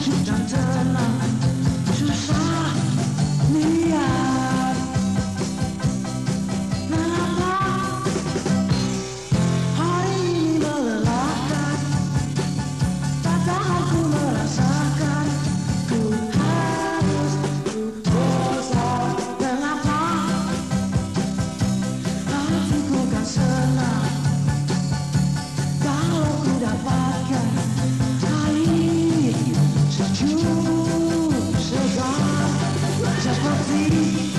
Yang sejuk free.